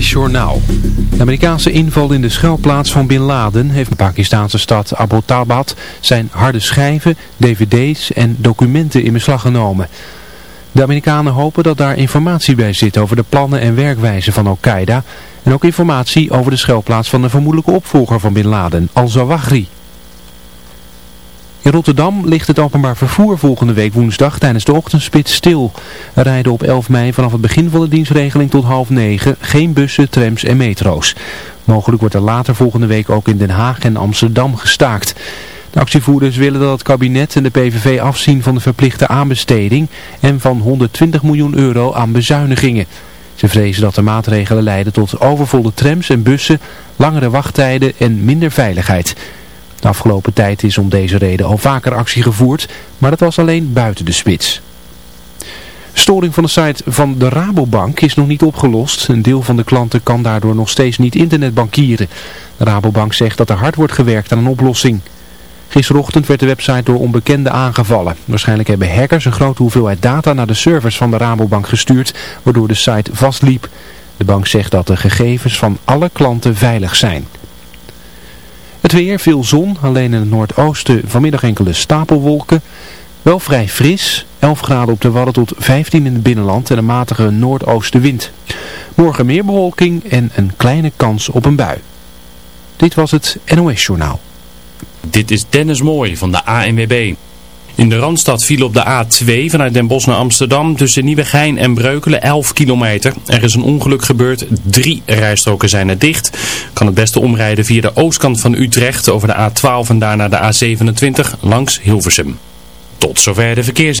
NOS-journaal. De Amerikaanse inval in de schuilplaats van Bin Laden heeft de Pakistanse stad Abbottabad zijn harde schijven, dvd's en documenten in beslag genomen. De Amerikanen hopen dat daar informatie bij zit over de plannen en werkwijze van Al-Qaeda en ook informatie over de schuilplaats van de vermoedelijke opvolger van Bin Laden, Al-Zawahri. In Rotterdam ligt het openbaar vervoer volgende week woensdag tijdens de ochtendspits stil. Er rijden op 11 mei vanaf het begin van de dienstregeling tot half negen geen bussen, trams en metro's. Mogelijk wordt er later volgende week ook in Den Haag en Amsterdam gestaakt. De actievoerders willen dat het kabinet en de PVV afzien van de verplichte aanbesteding en van 120 miljoen euro aan bezuinigingen. Ze vrezen dat de maatregelen leiden tot overvolle trams en bussen, langere wachttijden en minder veiligheid. De afgelopen tijd is om deze reden al vaker actie gevoerd, maar dat was alleen buiten de spits. Storing van de site van de Rabobank is nog niet opgelost. Een deel van de klanten kan daardoor nog steeds niet internetbankieren. De Rabobank zegt dat er hard wordt gewerkt aan een oplossing. Gisterochtend werd de website door onbekenden aangevallen. Waarschijnlijk hebben hackers een grote hoeveelheid data naar de servers van de Rabobank gestuurd, waardoor de site vastliep. De bank zegt dat de gegevens van alle klanten veilig zijn. Het weer, veel zon, alleen in het noordoosten vanmiddag enkele stapelwolken. Wel vrij fris, 11 graden op de Wadden tot 15 in het binnenland en een matige noordoostenwind. Morgen meer bewolking en een kleine kans op een bui. Dit was het NOS Journaal. Dit is Dennis Mooij van de ANWB. In de Randstad viel op de A2 vanuit Den Bosch naar Amsterdam tussen Nieuwegein en Breukelen 11 kilometer. Er is een ongeluk gebeurd, drie rijstroken zijn er dicht. Kan het beste omrijden via de oostkant van Utrecht over de A12 en daarna de A27 langs Hilversum. Tot zover de verkeers.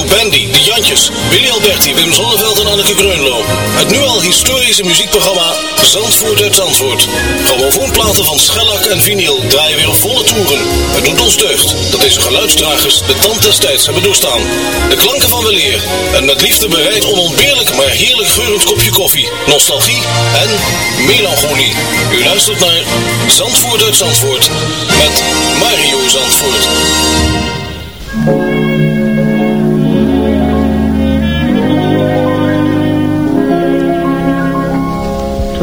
Lou De Jantjes, Willy Alberti, Wim Zonneveld en Anneke Greunlo. Het nu al historische muziekprogramma Zandvoort uit Zandvoort. Grammofoonplaten van schellak en vinyl draaien weer volle toeren. Het doet ons deugd dat deze geluidsdragers de tand des tijds hebben doorstaan. De klanken van weleer en met liefde bereid onontbeerlijk maar heerlijk geurend kopje koffie, nostalgie en melancholie. U luistert naar Zandvoort uit Zandvoort met Mario Zandvoort.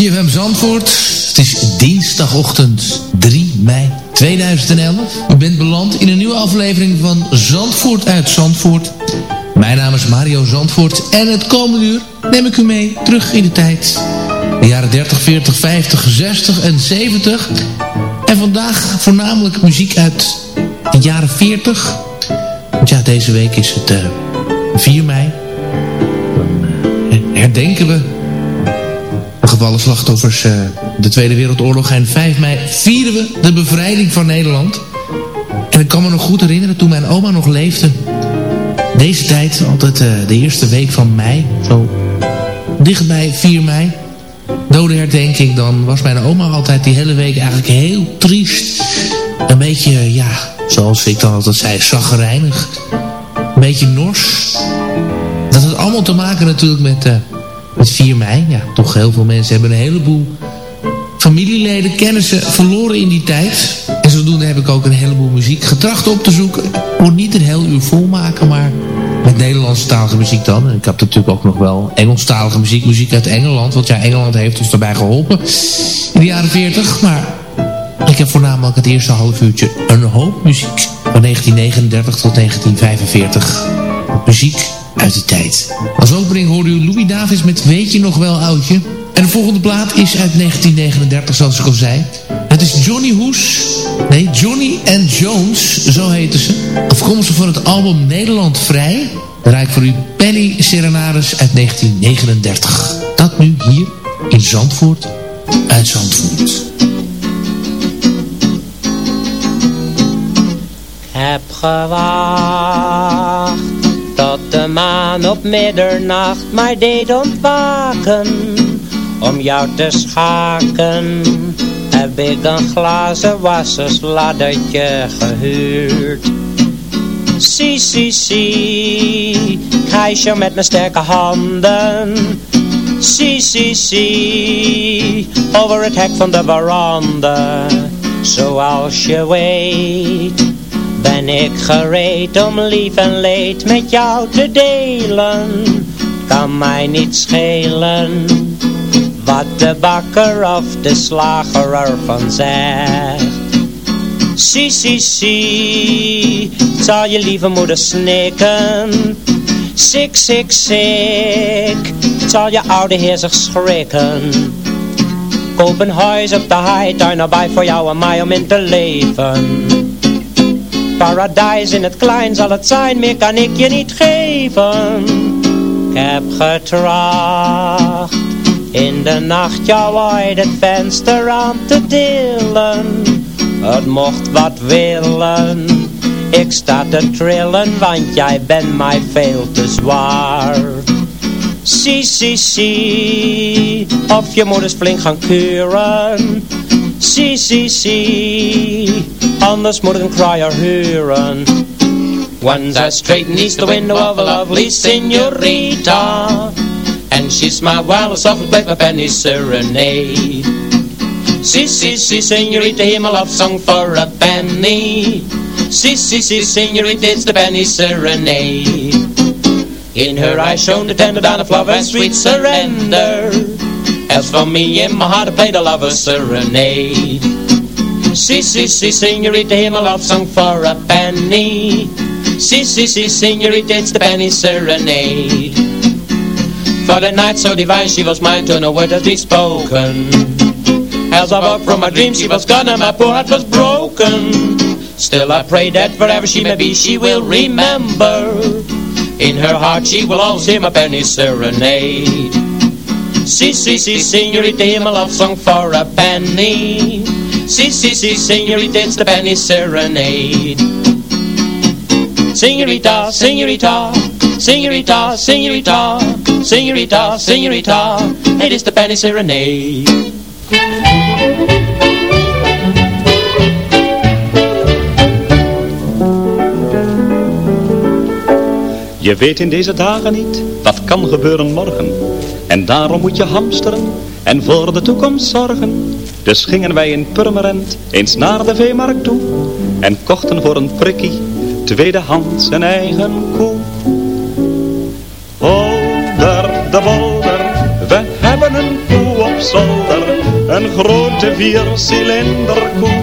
CFM Zandvoort. Het is dinsdagochtend 3 mei 2011. U bent beland in een nieuwe aflevering van Zandvoort uit Zandvoort. Mijn naam is Mario Zandvoort en het komende uur neem ik u mee terug in de tijd. De jaren 30, 40, 50, 60 en 70. En vandaag voornamelijk muziek uit de jaren 40. Want ja, deze week is het uh, 4 mei. Dan uh, herdenken we gevallen slachtoffers uh, de Tweede Wereldoorlog. En 5 mei vieren we de bevrijding van Nederland. En ik kan me nog goed herinneren toen mijn oma nog leefde. Deze tijd, altijd uh, de eerste week van mei. Zo dichtbij 4 mei. Dode herdenking, dan was mijn oma altijd die hele week eigenlijk heel triest. Een beetje, ja, zoals ik dan altijd zei, zaggerijnig. Een beetje nors. Dat had allemaal te maken natuurlijk met... Uh, met 4 mei. Ja, toch heel veel mensen hebben een heleboel familieleden, kennissen verloren in die tijd. En zodoende heb ik ook een heleboel muziek getracht op te zoeken. Ik moet niet een heel uur vol maken, maar met Nederlandstalige muziek dan. En ik heb natuurlijk ook nog wel Engelstalige muziek, muziek uit Engeland. Want ja, Engeland heeft ons daarbij geholpen in de jaren 40. Maar ik heb voornamelijk het eerste half uurtje een hoop muziek. Van 1939 tot 1945. Muziek uit die tijd. Als opening hoorde u Louis Davis met Weet je nog wel oudje? En de volgende plaat is uit 1939 zoals ik al zei. Het is Johnny Hoes. Nee, Johnny and Jones, zo heten ze. Afkomstig van het album Nederland Vrij. Ik voor u Penny Serenades uit 1939. Dat nu hier in Zandvoort uit Zandvoort. Heb tot de maan op middernacht mij deed ontwaken om jou te schaken. Heb ik een glazen wassersladdertje gehuurd. Zie, zie, zie, ik hijs je met mijn sterke handen. Zie, zie, zie, over het hek van de veranda. Zoals je weet ben ik gereed om lief en leed met jou te delen. Kan mij niet schelen wat de bakker of de slager ervan zegt. Si, si, si, zal je lieve moeder snikken. Sik, sik, sik, zal je oude heer zich schrikken. Koop een huis op de high daar nabij voor jou en mij om in te leven. Paradijs in het klein zal het zijn, meer kan ik je niet geven. Ik heb getracht in de nacht jou uit het venster aan te dillen. Het mocht wat willen, ik sta te trillen, want jij bent mij veel te zwaar. Si, si, si, of je moet eens flink gaan kuren. Si, si, si, anders moet een crier huren. Once I straighten east the window of a lovely senorita. And she smiled while I softly played my penny serenade. Si, si, si, senorita, hear my love song for a penny. Si, si, si, senorita, it's the penny serenade. In her eyes shone the tender dawn of love and sweet surrender As for me, in my heart I played a lover's serenade. See, si, si, senorita, hear my love song for a penny. See, si, si, senorita, it's the penny serenade. For the night so divine she was mine to no word has been spoken. As I woke from my dream she was gone and my poor heart was broken. Still I pray that wherever she may be she will remember. In her heart she will always hear my penny serenade Si, si, si, senorita, hear my love song for a penny Si, si, si, senorita, it's the penny serenade Senorita, senorita, senorita, senorita, senorita, senorita, it is the penny serenade. Je weet in deze dagen niet wat kan gebeuren morgen. En daarom moet je hamsteren en voor de toekomst zorgen. Dus gingen wij in Purmerend eens naar de veemarkt toe. En kochten voor een prikkie tweedehands een eigen koe. Holder de bolder, we hebben een koe op zolder. Een grote viercilinder koe,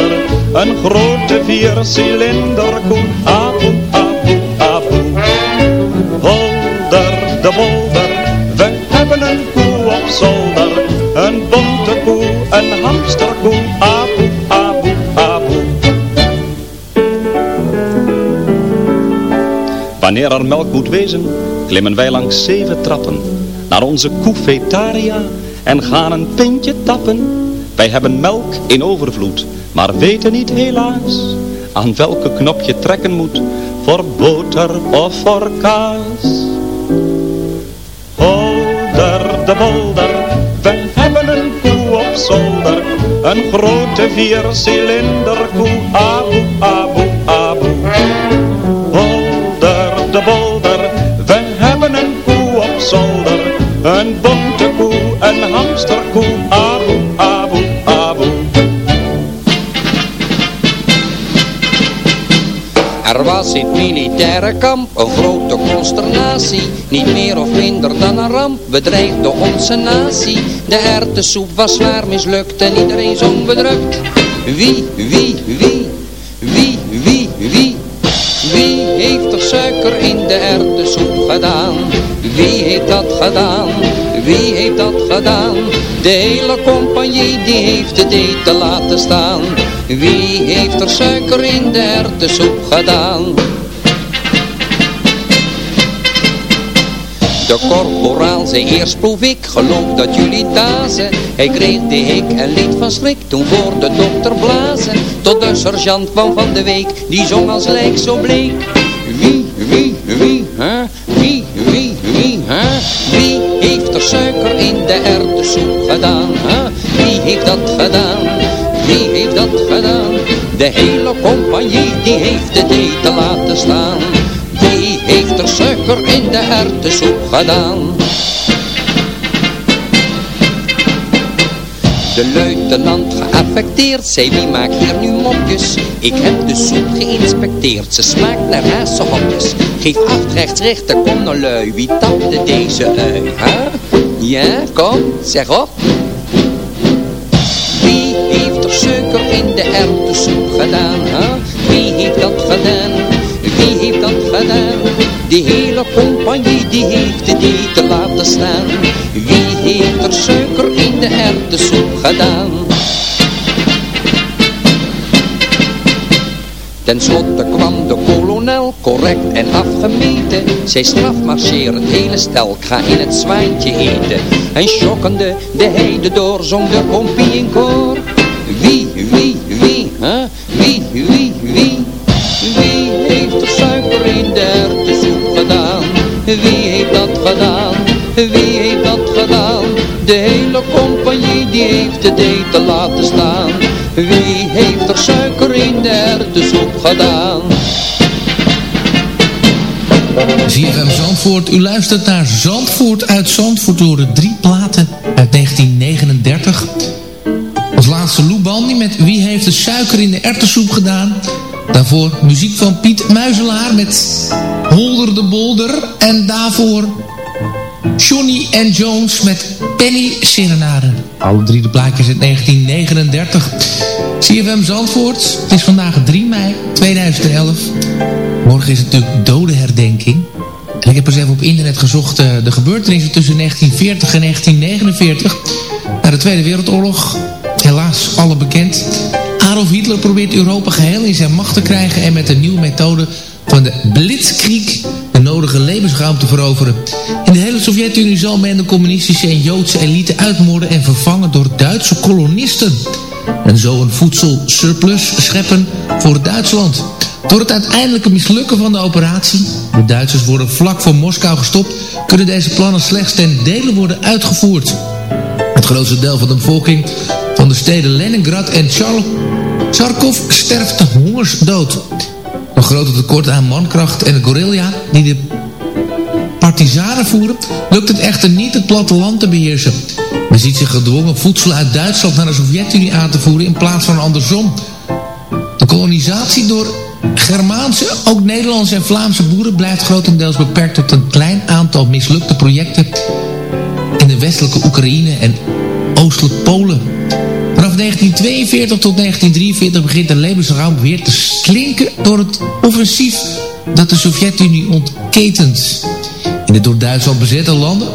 Een grote viercilinder koe, abu, abu, abu. Holder de bolder, we hebben een koe op zolder. Een bonte koe, een hamsterkoe, abu, abu, abu. Wanneer er melk moet wezen, klimmen wij langs zeven trappen naar onze koefetaria en gaan een pintje tappen. Wij hebben melk in overvloed, maar weten niet helaas aan welke knop je trekken moet voor boter of voor kaas. Holder de bolder, we hebben een koe op zolder, een grote viercilinder koe, abu, abu, abu. Holder de bolder, we hebben een koe op zolder, een in het militaire kamp een grote consternatie. Niet meer of minder dan een ramp bedreigde onze natie. De erwtensoep was zwaar mislukt en iedereen zong bedrukt. Wie, wie, wie, wie, wie, wie, wie heeft er suiker in de erwtensoep gedaan? Wie heeft dat gedaan? Wie heeft dat gedaan? De hele compagnie die heeft het eten laten staan. Wie heeft er suiker in de erwtensoep gedaan? De korporaal zei eerst proef ik, geloof dat jullie dazen. Hij kreeg de hik en liet van schrik toen voor de dokter blazen. Tot de sergeant kwam van de week, die zong als lijk zo bleek. Wie, wie, wie, hè? Wie, wie, wie, hè? Wie heeft er suiker in de erwtensoep gedaan, hè? Wie heeft dat gedaan? Dat gedaan? De hele compagnie, die heeft het eten laten staan. Wie heeft er suiker in de erwtensoep gedaan? De luitenant geaffecteerd zei wie maakt hier nu mopjes Ik heb de soep geïnspecteerd, ze smaakt naar hazenhopjes Geef acht rechts rechter, kom nou lui, wie tapte deze ui? Ja, kom, zeg op heeft er suiker in de erwtensoep gedaan, hè? Wie heeft dat gedaan? Wie heeft dat gedaan? Die hele compagnie die heeft het eten laten staan Wie heeft er suiker in de erwtensoep gedaan? Ten slotte kwam de kolonel, correct en afgemeten. Zij strafmarcheer het hele stel, ga in het zwijntje eten. En schokkende de heide door, zong de kompie in koor. Wie, wie, wie, wie heeft er suiker in de erwtensoep gedaan? Wie heeft dat gedaan? Wie heeft dat gedaan? De hele compagnie die heeft het eten laten staan. Wie heeft er suiker in de erwtensoep gedaan? ZFM Zandvoort, u luistert naar Zandvoort uit Zandvoort door de drie platen uit 1939. Bandy met Wie heeft de suiker in de erwtensoep gedaan? Daarvoor muziek van Piet Muizelaar met Holder de Bolder. En daarvoor Johnny en Jones met Penny Serenade. Alle drie de plaatjes in 1939. CFM Zandvoort. Het is vandaag 3 mei 2011. Morgen is het natuurlijk dodenherdenking. En ik heb eens even op internet gezocht uh, de gebeurtenissen tussen 1940 en 1949. Na de Tweede Wereldoorlog. Helaas alle bekend. Adolf Hitler probeert Europa geheel in zijn macht te krijgen... en met een nieuwe methode van de Blitzkrieg de nodige levensruimte te veroveren. In de hele Sovjet-Unie zal men de communistische en Joodse elite uitmoorden en vervangen door Duitse kolonisten. En zo een voedselsurplus scheppen voor Duitsland. Door het uiteindelijke mislukken van de operatie, de Duitsers worden vlak voor Moskou gestopt, kunnen deze plannen slechts ten dele worden uitgevoerd. Het grootste deel van de bevolking van de steden Leningrad en Charkov sterft de hongersdood. Door grote tekorten aan mankracht en de guerrilla die de partizanen voeren, lukt het echter niet het platteland te beheersen. Men ziet zich gedwongen voedsel uit Duitsland naar de Sovjet-Unie aan te voeren in plaats van andersom. De kolonisatie door Germaanse, ook Nederlandse en Vlaamse boeren blijft grotendeels beperkt tot een klein aantal mislukte projecten in de westelijke Oekraïne en oostelijk Polen. Vanaf 1942 tot 1943 begint de levensruim weer te slinken door het offensief dat de Sovjet-Unie ontketent. In de door Duitsland bezette landen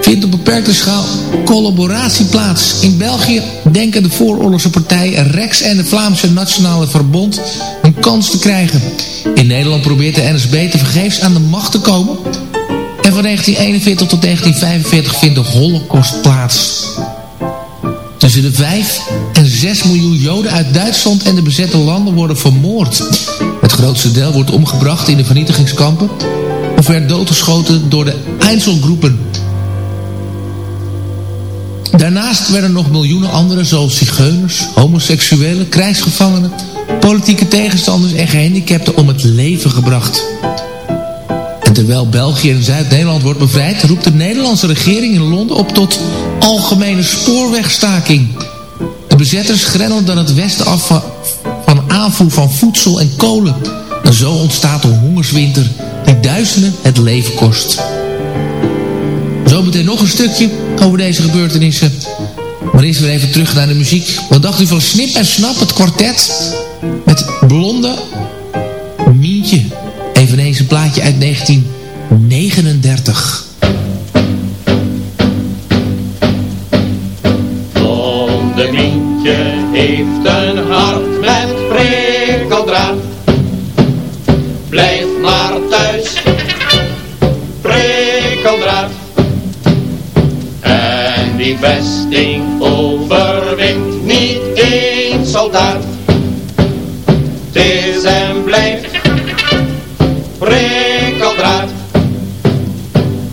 vindt op beperkte schaal collaboratie plaats. In België denken de vooroorlogse partijen Rex en de Vlaamse Nationale Verbond een kans te krijgen. In Nederland probeert de NSB te vergeefs aan de macht te komen. En van 1941 tot 1945 vindt de holocaust plaats. Tussen de 5 en 6 miljoen Joden uit Duitsland en de bezette landen worden vermoord. Het grootste deel wordt omgebracht in de vernietigingskampen of werd doodgeschoten door de Einzelgroepen. Daarnaast werden nog miljoenen anderen zoals zigeuners, homoseksuelen, krijgsgevangenen, politieke tegenstanders en gehandicapten om het leven gebracht. Terwijl België en Zuid-Nederland wordt bevrijd, roept de Nederlandse regering in Londen op tot algemene spoorwegstaking. De bezetters grendelen dan het westen af van, van aanvoer van voedsel en kolen. En zo ontstaat een hongerswinter die duizenden het leven kost. Zometeen nog een stukje over deze gebeurtenissen. Maar eerst weer even terug naar de muziek. Wat dacht u van Snip en Snap, het kwartet? Met Blonde 1939.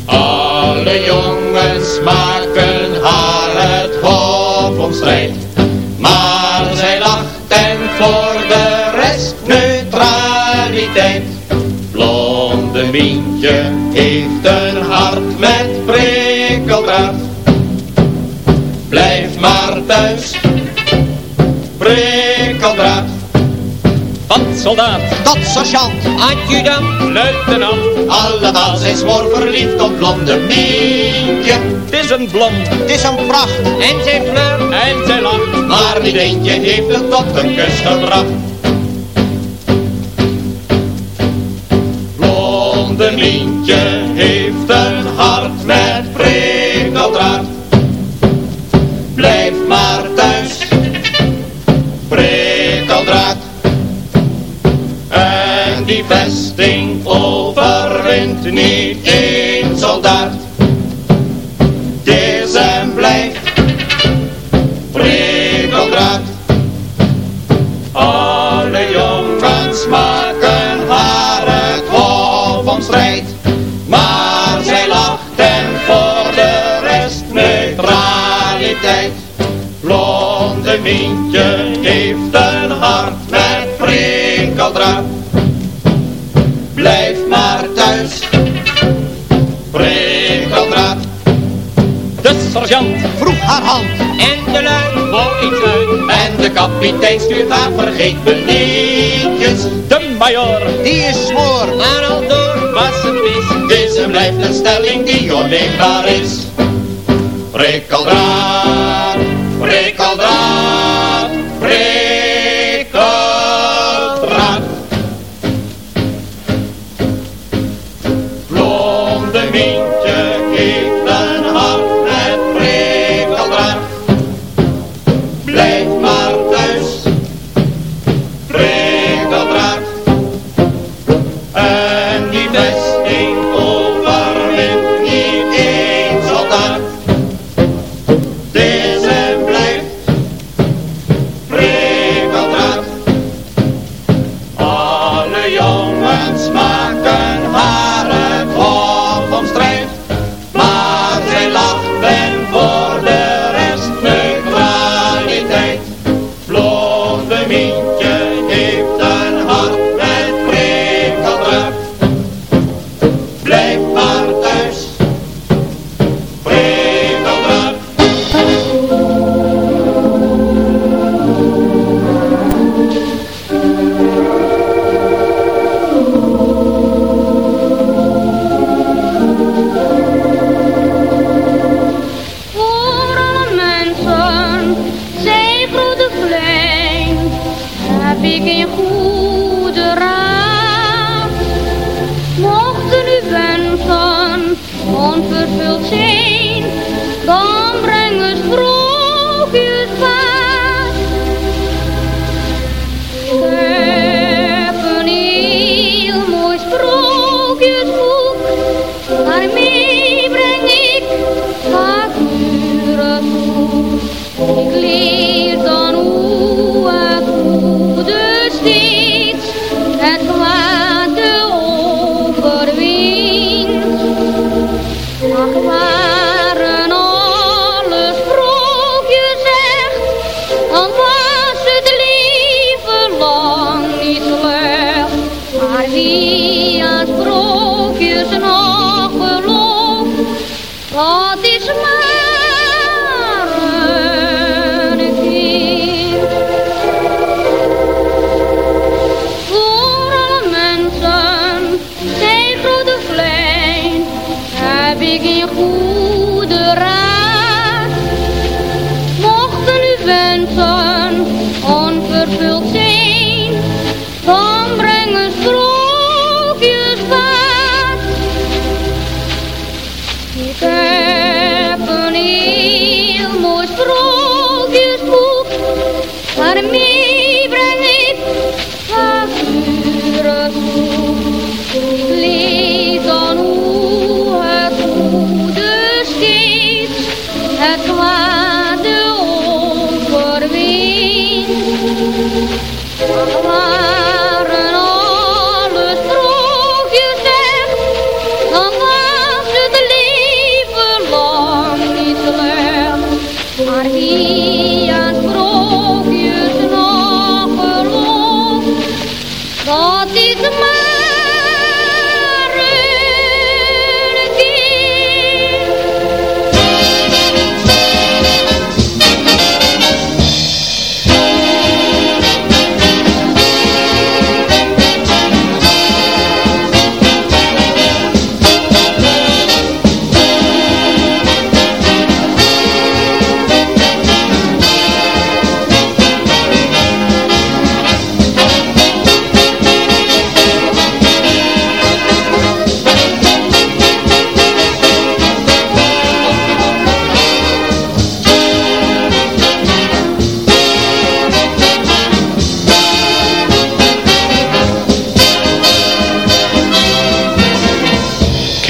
Alle jongens maken haar het hof om strijd. Maar zij lacht en voor de rest neutraliteit. Blonde Mientje heeft een hart met prikkeldraad. Blijf maar thuis, prikkeldraad. Van soldaat tot sergeant, adjudant, luitenant. Allemaal zijn smoor verliefd op blonde Mientje. Het is een blond, Het is een pracht, en zij flirt, en zij lacht. maar niet eentje heeft het tot een kus gebracht. Blonde Mientje heeft een hart met prikkeldraad. Overwint niet één soldaat. En blijft prikkeldraad. Alle jongens maken haar het hof om strijd. Maar zij lacht en voor de rest neutraliteit. Blonde Mientje heeft een hart met prikkeldraad. Sergeant Vroeg haar hand en de luid voor iets uit. en de kapitein stuurt haar vergeet me nietjes. De major, Die is smoor, maar al door was een mis. deze blijft een stelling die onneembaar is. Prikkeldraad, prikkeldraad, prikkeldraad.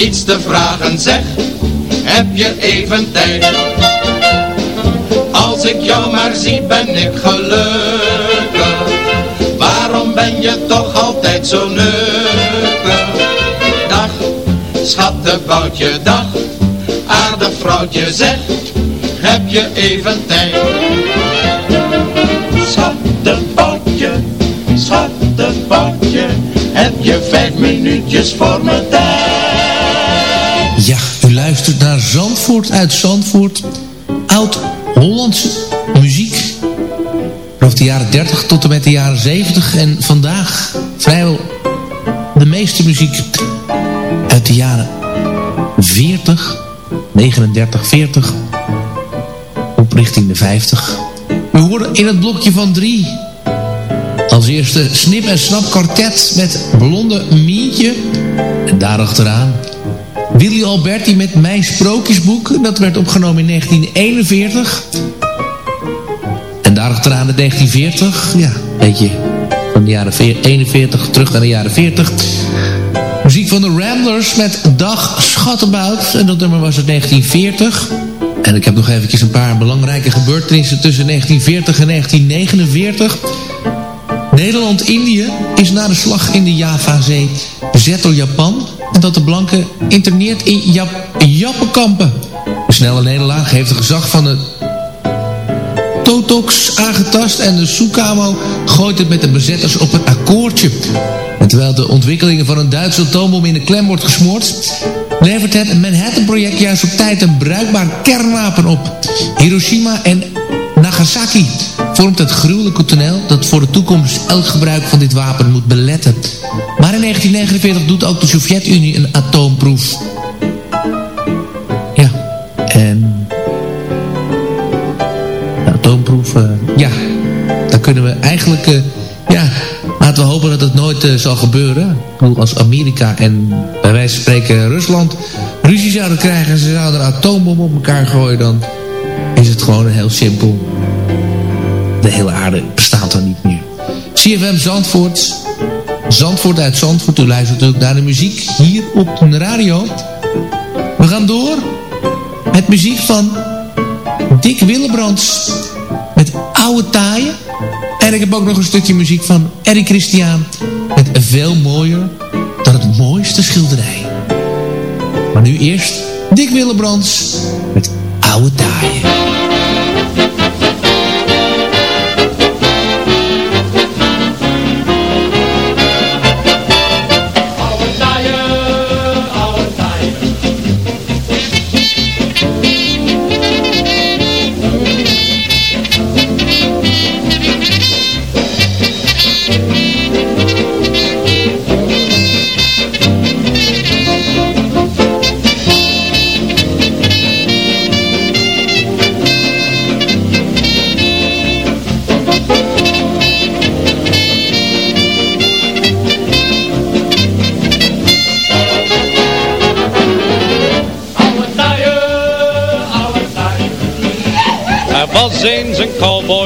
iets te vragen, zeg, heb je even tijd? Als ik jou maar zie ben ik gelukkig, waarom ben je toch altijd zo nukkig? Dag, schattenboutje, dag, aardig vrouwtje, zeg, heb je even tijd? Schattenboutje, schattenboutje, heb je vijf minuutjes voor me tijd? Naar Zandvoort uit Zandvoort. Oud-Hollandse muziek. Vanaf de jaren 30 tot en met de jaren 70. En vandaag vrijwel de meeste muziek uit de jaren 40, 39, 40. Op richting de 50. We horen in het blokje van drie. Als eerste Snip en Snap kwartet met Blonde Mientje. En daarachteraan Willy Alberti met Mijn Sprookjesboek. Dat werd opgenomen in 1941. En daarachteraan in 1940. Ja, een beetje van de jaren 41 terug naar de jaren 40. Muziek van de Ramblers met Dag Schattenbout. En dat nummer was uit 1940. En ik heb nog eventjes een paar belangrijke gebeurtenissen tussen 1940 en 1949. Nederland-Indië is na de slag in de Javazee bezet door Japan en dat de blanken interneert in Jap Jappenkampen. De snelle nederlaag heeft het gezag van de Totox aangetast en de Sukamo gooit het met de bezetters op een akkoordje. Terwijl de ontwikkelingen van een Duitse atoombom in de klem wordt gesmoord, levert het Manhattan-project juist op tijd een bruikbaar kernwapen op. Hiroshima en Nagasaki vormt het gruwelijke toneel dat voor de toekomst elk gebruik van dit wapen moet beletten. Maar in 1949 doet ook de Sovjet-Unie een atoomproef. Ja, en... De atoomproef, uh, ja, daar kunnen we eigenlijk, uh, ja, Laten we hopen dat het nooit uh, zal gebeuren. Als Amerika en bij wijze van spreken Rusland ruzie zouden krijgen... en ze zouden een atoombom op elkaar gooien... dan is het gewoon heel simpel. De hele aarde bestaat dan niet meer. CFM Zandvoort. Zandvoort uit Zandvoort. U luistert ook naar de muziek hier op de radio. We gaan door met muziek van Dick Willebrands. Met Oude Taaien. En ik heb ook nog een stukje muziek van Eric Christian. Met veel mooier dan het mooiste schilderij. Maar nu eerst Dick Willebrands met Oude Taaien.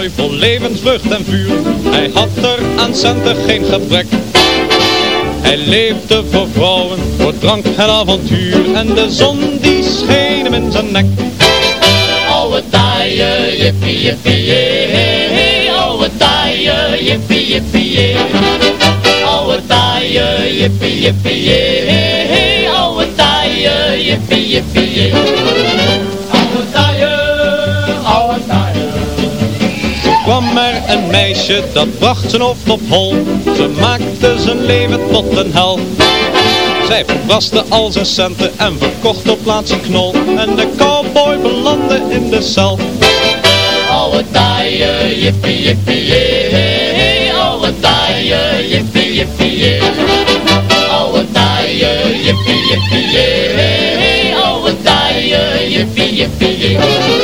Cowboy vol levenslucht en vuur. Hij had er aan centen geen gebrek. Hij leefde voor vrouwen, voor drank en avontuur. En de zon die scheen in zijn nek. Oude taaie, jippie, jippie, jee. Oude taaie, jippie, jippie, jee. Oude taaie, jippie, jippie, jee. Oude taaie, jippie, jippie, jee. Er een meisje, dat bracht zijn hoofd op hol. Ze maakte zijn leven tot een hel. Zij verbraste al zijn centen en verkocht op plaats een knol. En de cowboy belandde in de cel. Oude taaie, jippie, jippie, jee. Oude taaie, jippie, jippie, jee. Oude taaie, jippie, jippie, jee. Oude taaie, jippie, jippie, jee.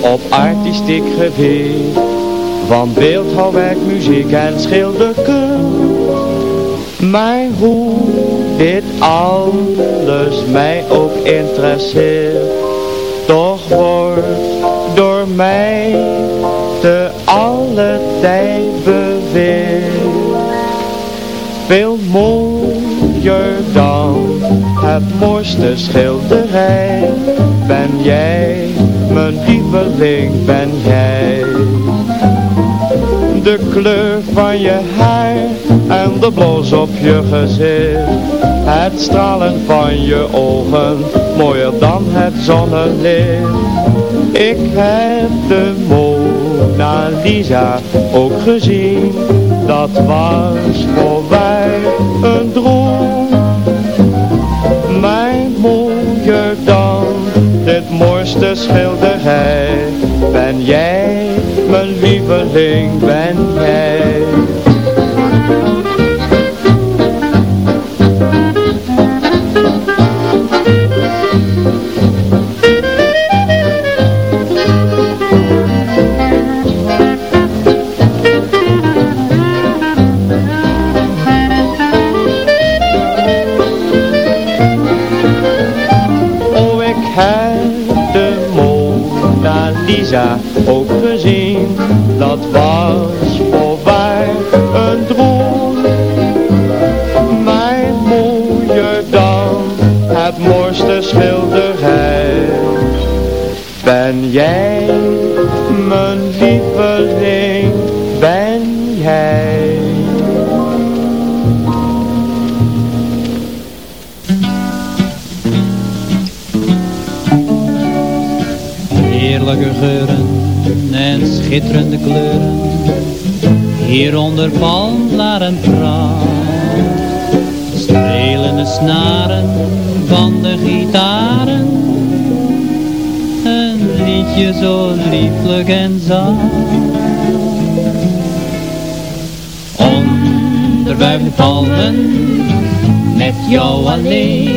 Op artistiek gebied. Van beeldhouwwerk, muziek en schilderkunst. Maar hoe dit alles mij ook interesseert, toch wordt door mij te alle tijd beweerd. Veel mooier dan het mooiste schilderij ben jij, mijn lieveling ben jij. De kleur van je haar en de blos op je gezicht. Het stralen van je ogen, mooier dan het zonnelicht. Ik heb de Mona Lisa ook gezien, dat was voor mij een droom. Mooiste schilderij, ben jij, mijn lieveling, ben jij. Lisa ook gezien. Dat was voorbij een droom. Maar mooier dan het mooiste schilderij. Ben jij Geuren en schitterende kleuren, hieronder palmblaren pracht. Strelende snaren van de gitaren, een liedje zo lieflijk en zacht. Onder wuivende palmen, met jou alleen,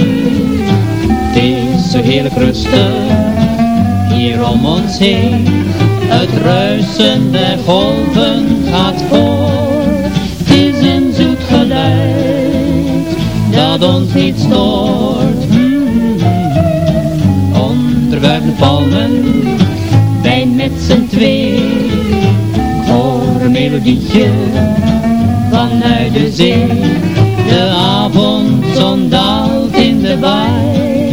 het is zo heerlijk rustig om ons heen. Het ruisen der golven gaat voort. Het is een zoet geluid dat ons niet stoort. Mm. Onder wuivende palmen, wij met z'n twee. Ik een melodietje vanuit de zee. De avondzon daalt in de baai.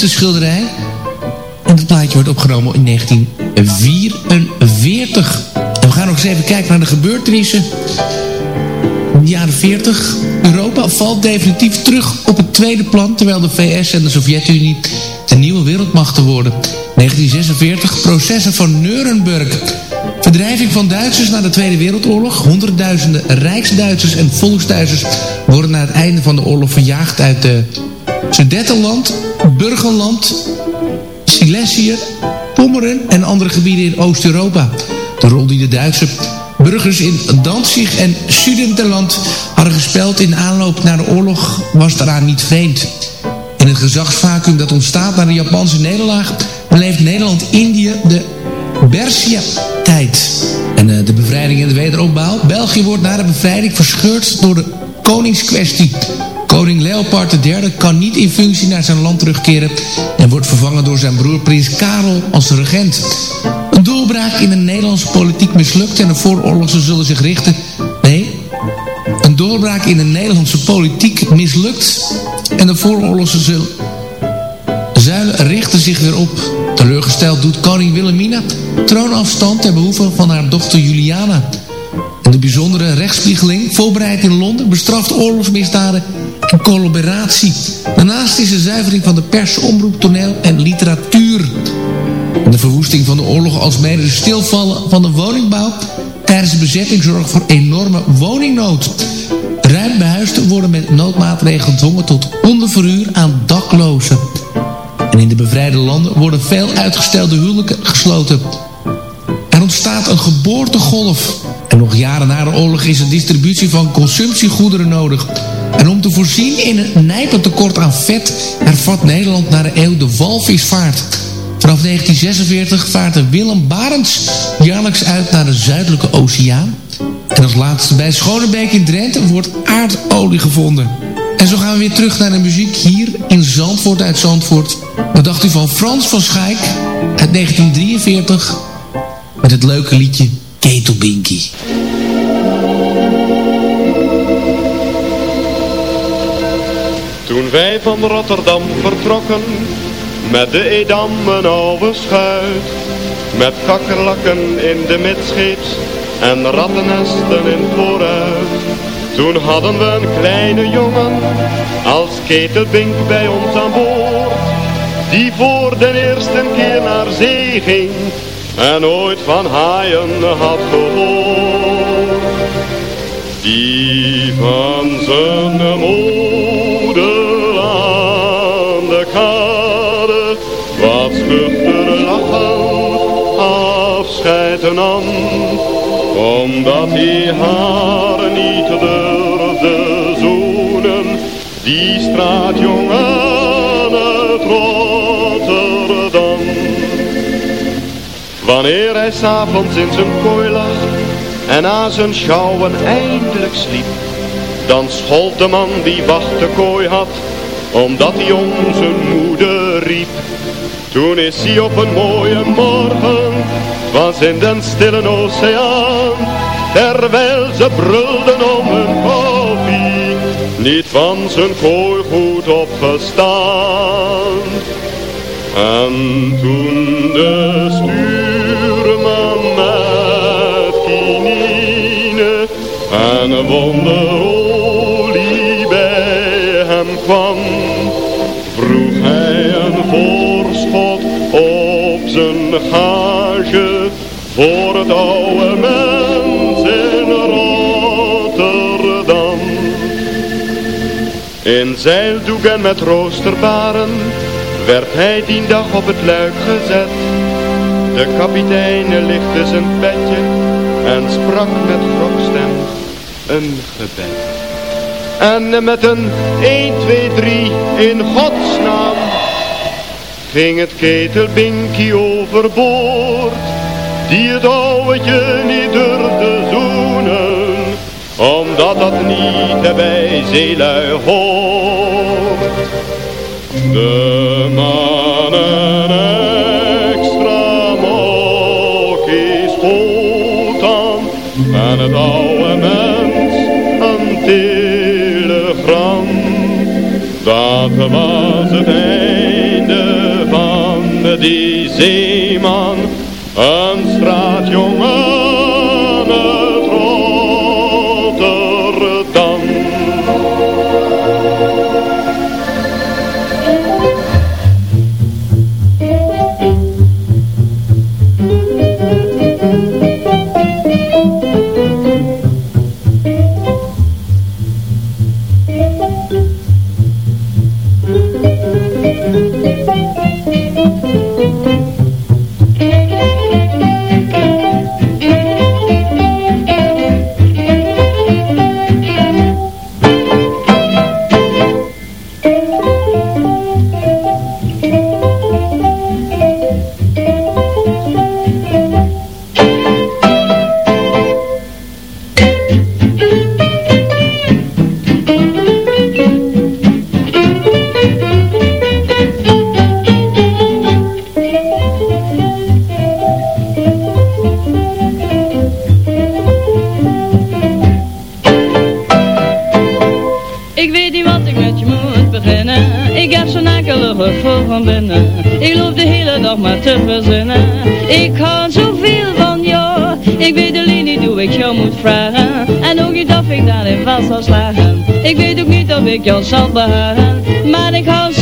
Mooiste schilderij. En het plaatje wordt opgenomen in 1944. En we gaan nog eens even kijken naar de gebeurtenissen in de jaren 40. Europa valt definitief terug op het tweede plan... terwijl de VS en de Sovjet-Unie de nieuwe wereldmachten worden. 1946, processen van Nuremberg. Verdrijving van Duitsers na de Tweede Wereldoorlog. Honderdduizenden Rijksduitsers en Volksduitsers... worden na het einde van de oorlog verjaagd uit de Sudetenland, Burgenland... Silesië, Pommeren en andere gebieden in Oost-Europa. De rol die de Duitse burgers in Danzig en Sudetenland hadden gespeeld in aanloop naar de oorlog was daaraan niet vreemd. In het gezagsvacuum dat ontstaat na de Japanse nederlaag beleeft Nederland-Indië de Bersia-tijd. En eh, de bevrijding en de wederopbouw. België wordt na de bevrijding verscheurd door de koningskwestie. Koning Leopold III kan niet in functie naar zijn land terugkeren... en wordt vervangen door zijn broer prins Karel als regent. Een doorbraak in de Nederlandse politiek mislukt... en de vooroorlogse zullen zich richten... Nee, een doorbraak in de Nederlandse politiek mislukt... en de vooroorlogse zullen... Zuilen richten zich weer op. Teleurgesteld doet koning Wilhelmina troonafstand ter behoeve van haar dochter Juliana... En de bijzondere rechtsspiegeling, voorbereid in Londen, bestraft oorlogsmisdaden en collaboratie. Daarnaast is de zuivering van de pers, omroep, toneel en literatuur. De verwoesting van de oorlog als mede de stilvallen van de woningbouw tijdens de bezetting zorgt voor enorme woningnood. Ruim behuisden worden met noodmaatregelen gedwongen tot onderverhuur aan daklozen. En in de bevrijde landen worden veel uitgestelde huwelijken gesloten. Er ontstaat een geboortegolf. En nog jaren na de oorlog is een distributie van consumptiegoederen nodig. En om te voorzien in een nijpend tekort aan vet... hervat Nederland naar de eeuw de walvisvaart. Vanaf 1946 vaart de Willem Barents jaarlijks uit naar de Zuidelijke Oceaan. En als laatste bij Schonebeek in Drenthe wordt aardolie gevonden. En zo gaan we weer terug naar de muziek hier in Zandvoort uit Zandvoort. Wat dacht u van Frans van Schaik uit 1943 met het leuke liedje Toen wij van Rotterdam vertrokken, met de Edam een oude schuit, met kakkerlakken in de midscheeps, en rattennesten in vooruit. Toen hadden we een kleine jongen als ketelbink bij ons aan boord. Die voor de eerste keer naar zee ging en ooit van haaien had gehoord. Die van zijn moeder aan de kade wat schuchter lachend afscheid nam. Omdat hij haar Wanneer hij s'avonds in zijn kooi lag en na zijn schouwen eindelijk sliep, dan schold de man die wacht de kooi had, omdat hij om zijn moeder riep. Toen is hij op een mooie morgen, was in den stille oceaan, terwijl ze brulden om hun koffie, niet van zijn kooi goed opgestaan. En toen de stuurman en wonderolie bij hem kwam, vroeg hij een voorschot op zijn gage voor het oude mens in Rotterdam. In zeildoek en met roosterbaren werd hij die dag op het luik gezet. De kapitein lichtte zijn bedje en sprak met grokstem een gebed. En met een 1, 2, 3 in godsnaam ging het ketelbinkie overboord. Die het ouwetje niet durfde zoenen, omdat dat niet bij zeelui hoort. De mannen Dat was het einde van die zeeman, maar te verzinnen. Ik hou zoveel van jou. Ik weet alleen niet hoe ik jou moet vragen. En ook niet of ik daarin vast zal slagen. Ik weet ook niet of ik jou zal behagen. Maar ik hou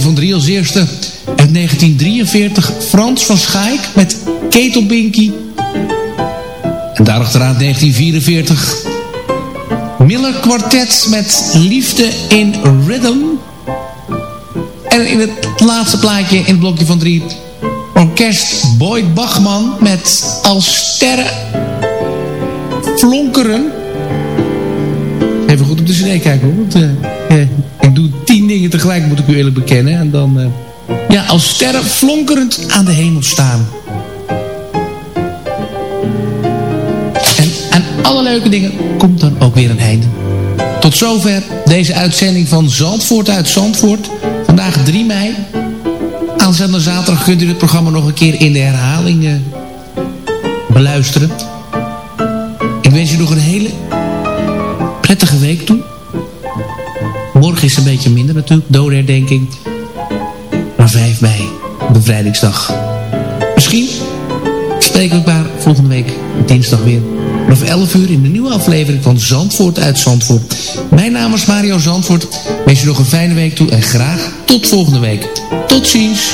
van drie als eerste. Uit 1943 Frans van Schaik met Ketelbinky. En daarachteraan 1944 Miller Quartet met Liefde in Rhythm. En in het laatste plaatje in het blokje van drie... Orkest Boyd Bachman met Als Sterren Flonkeren. Even goed op de cd kijken hoor. Want, uh, tegelijk moet ik u eerlijk bekennen. En dan... Uh, ja, als sterren flonkerend aan de hemel staan. En aan alle leuke dingen komt dan ook weer een einde. Tot zover deze uitzending van Zandvoort uit Zandvoort. Vandaag 3 mei. Aanstaande zaterdag kunt u het programma nog een keer in de herhaling uh, beluisteren. Ik wens u nog een hele prettige week toe. Morgen is een beetje minder natuurlijk, doodherdenking. Maar 5 mei, bevrijdingsdag. Misschien spreken we elkaar volgende week dinsdag weer. Vanaf 11 uur in de nieuwe aflevering van Zandvoort uit Zandvoort. Mijn naam is Mario Zandvoort. Wens je nog een fijne week toe en graag tot volgende week. Tot ziens.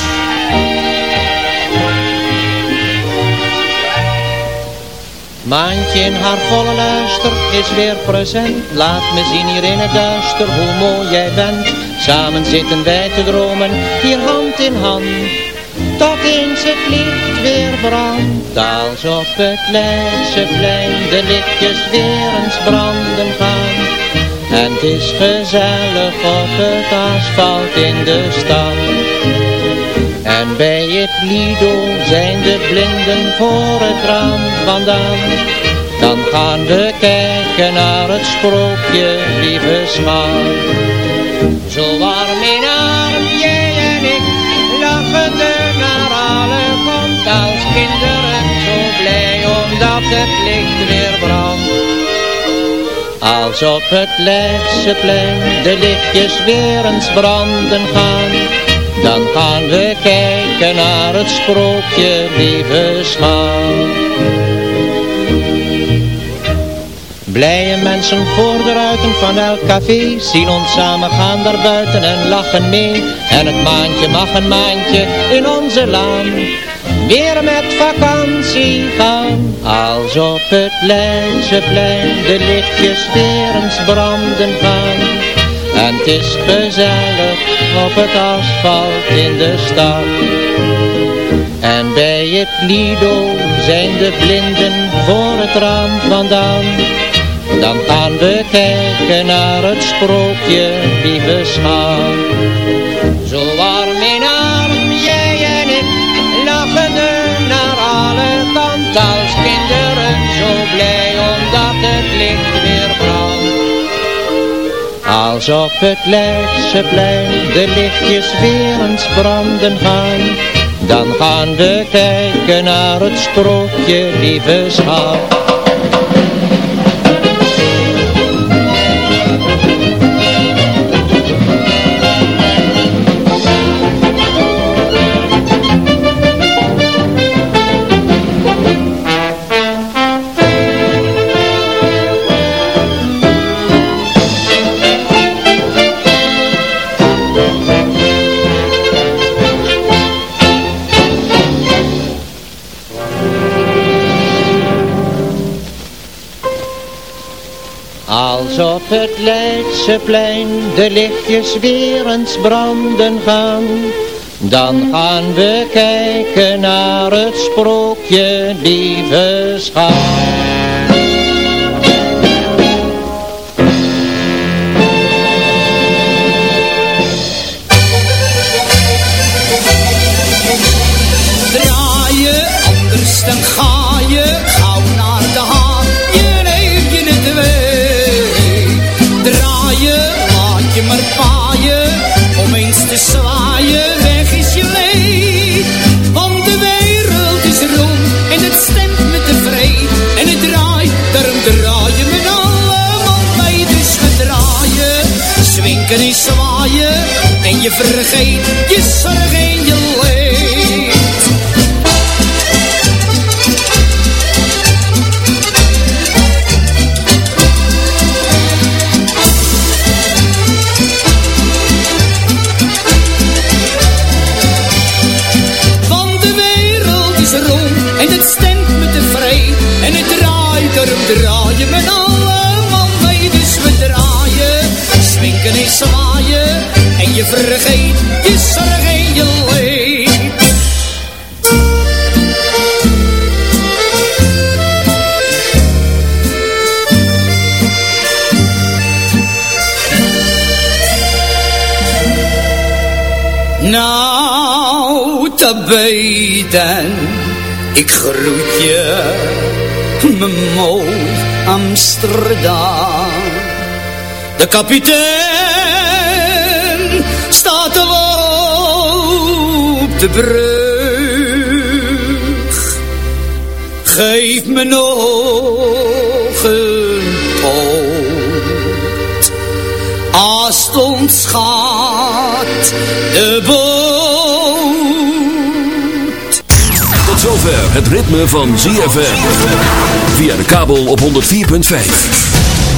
Maantje in haar volle luister is weer present. Laat me zien hier in het duister hoe mooi jij bent. Samen zitten wij te dromen, hier hand in hand. Tot eens het licht weer brandt, als op het Leidseplein de lichtjes weer eens branden gaan. En het is gezellig op het asfalt in de stad. En bij het Lido zijn de blinden voor het raam vandaan. Dan gaan we kijken naar het sprookje, lieve schat. Zo warm in arm, jij en ik, lachende naar alle komt als kinderen. Zo blij omdat het licht weer brandt. Als op het Leidseplein de lichtjes weer eens branden gaan dan gaan we kijken naar het sprookje, lieve schat. Blije mensen voor de ruiten van elk café Zien ons samen gaan daar buiten en lachen mee. En het maandje mag een maandje in onze laan. Weer met vakantie gaan Als op het Leidseplein de lichtjes weer eens branden gaan En het is gezellig op het asfalt in de stad. En bij het Lido zijn de blinden voor het raam vandaan. Dan gaan we kijken naar het sprookje, lieve schat. Zo warm in arm, jij en ik, lachende naar alle kanten als kinderen. Zo blij omdat het licht. Als op het Leidseplein de lichtjes weer eens branden gaan, dan gaan we kijken naar het sprookje, lieve schat. Op het Leidseplein de lichtjes weer eens branden gaan, dan gaan we kijken naar het sprookje, lieve schat. Vergeet je zorg je vergeet je zorg en je leed. Nou, te weten, ik groet je, mijn mooi Amsterdam. De kapitein de brug. Geef me nog een poot. Als ons gaat, de boot. Tot zover het ritme van ZFM. Via de kabel op 104.5.